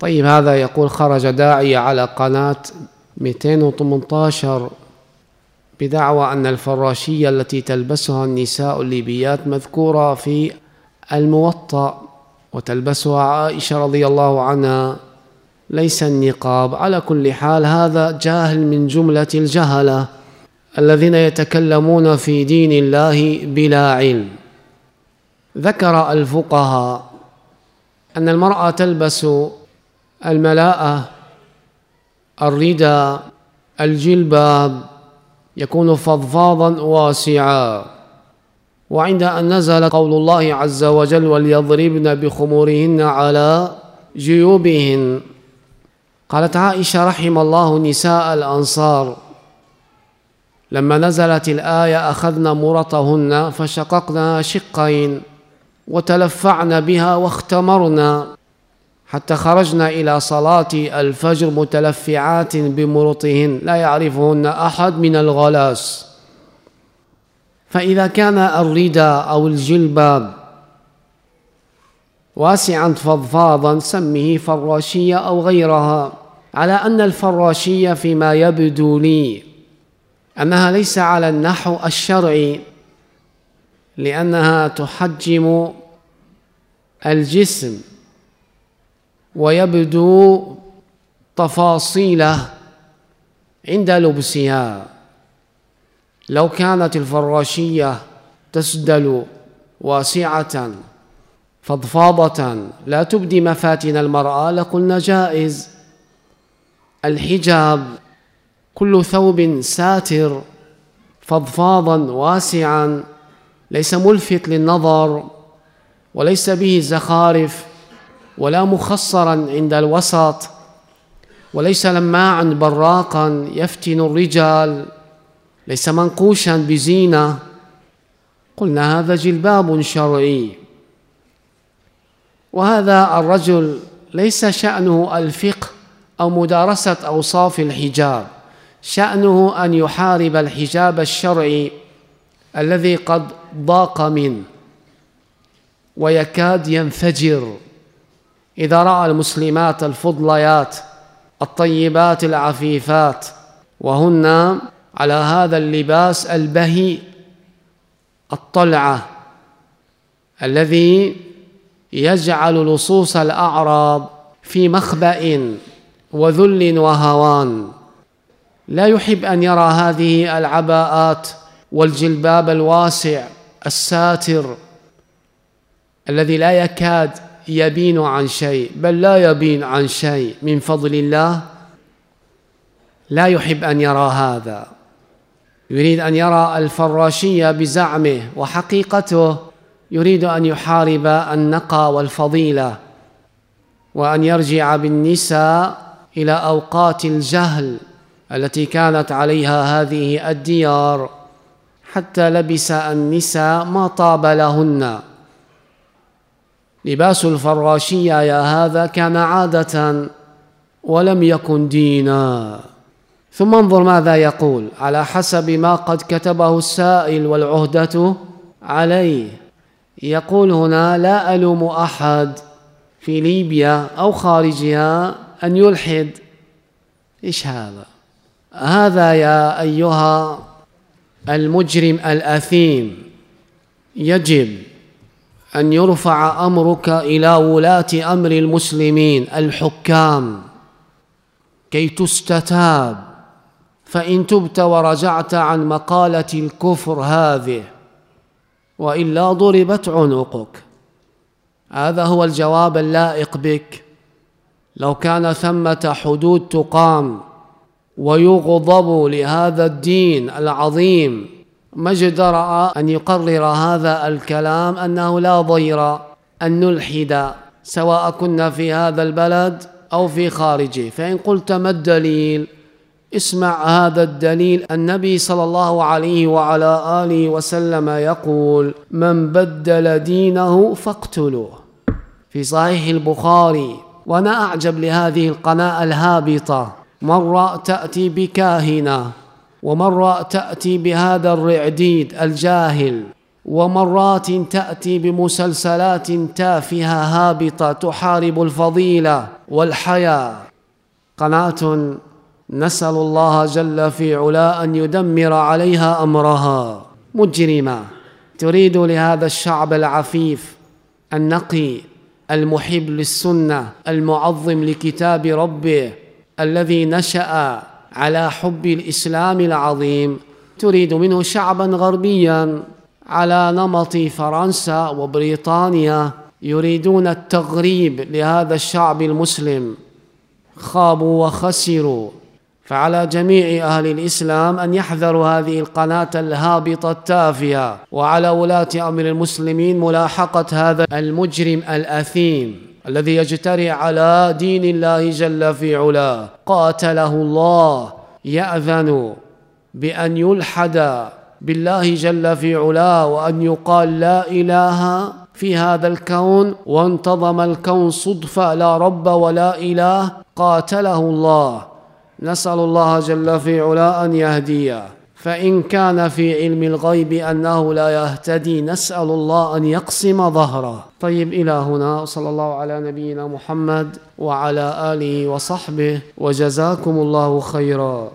طيب هذا يقول خرج داعية على قناة 218 بدعوى أن الفراشية التي تلبسها النساء الليبيات مذكورة في الموطأ وتلبسها عائشة رضي الله عنها. ليس النقاب. على كل حال هذا جاهل من جملة الجهلة الذين يتكلمون في دين الله بلا علم. ذكر الفقهاء أن المرأة تلبس الملاءة الرداء الجلباب يكون فضفاضا واسعا. وعند أن نزل قول الله عز وجل وليضربن بخمورهن على جيوبهن قالت عائشة رحم الله نساء الأنصار لما نزلت الآية أخذنا مرطهن فشققنا شقين وتلفعن بها واختمرنا حتى خرجنا إلى صلاة الفجر متلفعات بمرطهن لا يعرفهن أحد من الغلاس. فإذا كان الرداء أو الجلباب واسعا فضفاضا سمه فراشية أو غيرها. على أن الفراشية فيما يبدو لي أنها ليس على النحو الشرعي لأنها تحجم الجسم. ويبدو تفاصيله عند لبسها. لو كانت الفراشية تسدل واسعة فضفاضة لا تبدي مفاتن المرأة لقلنا جائز. الحجاب كل ثوب ساتر فضفاضا واسعا ليس ملفت للنظر وليس به زخارف. ولا مخصرا عند الوسط وليس لماعا براقا يفتن الرجال ليس منقوشا بزينة. قلنا هذا جلباب شرعي. وهذا الرجل ليس شأنه الفقه أو مدارسة أوصاف الحجاب شأنه أن يحارب الحجاب الشرعي الذي قد ضاق منه ويكاد ينفجر. إذا رأى المسلمات الفضليات الطيبات العفيفات وهن على هذا اللباس البهي الطلعة الذي يجعل لصوص الأعراب في مخبأ وذل وهوان. لا يحب أن يرى هذه العباءات والجلباب الواسع الساتر الذي لا يكاد يبين عن شيء بل لا يبين عن شيء. من فضل الله لا يحب أن يرى هذا. يريد أن يرى الفراشية بزعمه وحقيقته. يريد أن يحارب النقى والفضيلة وأن يرجع بالنساء إلى أوقات الجهل التي كانت عليها هذه الديار حتى لبس النساء ما طاب لهن. لباس الفراشية يا هذا كان عادة ولم يكن دينا. ثم انظر ماذا يقول. على حسب ما قد كتبه السائل والعهدة عليه. يقول هنا لا ألوم أحد في ليبيا أو خارجها أن يلحد. إيش هذا؟ هذا يا أيها المجرم الأثيم. يجب أن يرفع أمرك إلى ولاة أمر المسلمين الحكام. كي تستتاب. فإن تبت ورجعت عن مقالة الكفر هذه وإلا ضربت عنقك. هذا هو الجواب اللائق بك. لو كان ثمة حدود تقام ويغضب لهذا الدين العظيم ما اجدرأ أن يقرر هذا الكلام أنه لا ضير أن نلحد سواء كنا في هذا البلد أو في خارجه فإن قلت ما الدليل؟ اسمع هذا الدليل. النبي صلى الله عليه وعلى آله وسلم يقول من بدل دينه فاقتلوه في صحيح البخاري وأنا أعجب لهذه القناة الهابطة مرة تأتي بكاهنة ومرة تأتي بهذا الرعديد الجاهل ومرات تأتي بمسلسلات تافهة هابطة تحارب الفضيلة والحياة. قناة نسأل الله جل في علا أن يدمر عليها أمرها. مجرمه تريد لهذا الشعب العفيف النقي المحب للسنة المعظم لكتاب ربه الذي نشأ على حب الإسلام العظيم. تريد منه شعبا غربيا على نمط فرنسا وبريطانيا يريدون التغريب لهذا الشعب المسلم. خابوا وخسروا. فعلى جميع أهل الإسلام أن يحذروا هذه القناة الهابطة التافهة. وعلى ولاة أمر المسلمين ملاحقة هذا المجرم الأثيم. الذي يجترئ على دين الله جل في علاه. قاتله الله يأذن بأن يلحد بالله جل في علاه وأن يقال لا إله في هذا الكون وانتظم الكون صدفه لا رب ولا إله. قاتله الله. نسأل الله جل في علا أن يهديه. فإن كان في علم الغيب أنه لا يهتدي نسأل الله أن يقسم ظهره. طيب إلى هنا صلى الله على نبينا محمد وعلى آله وصحبه وجزاكم الله خيرا.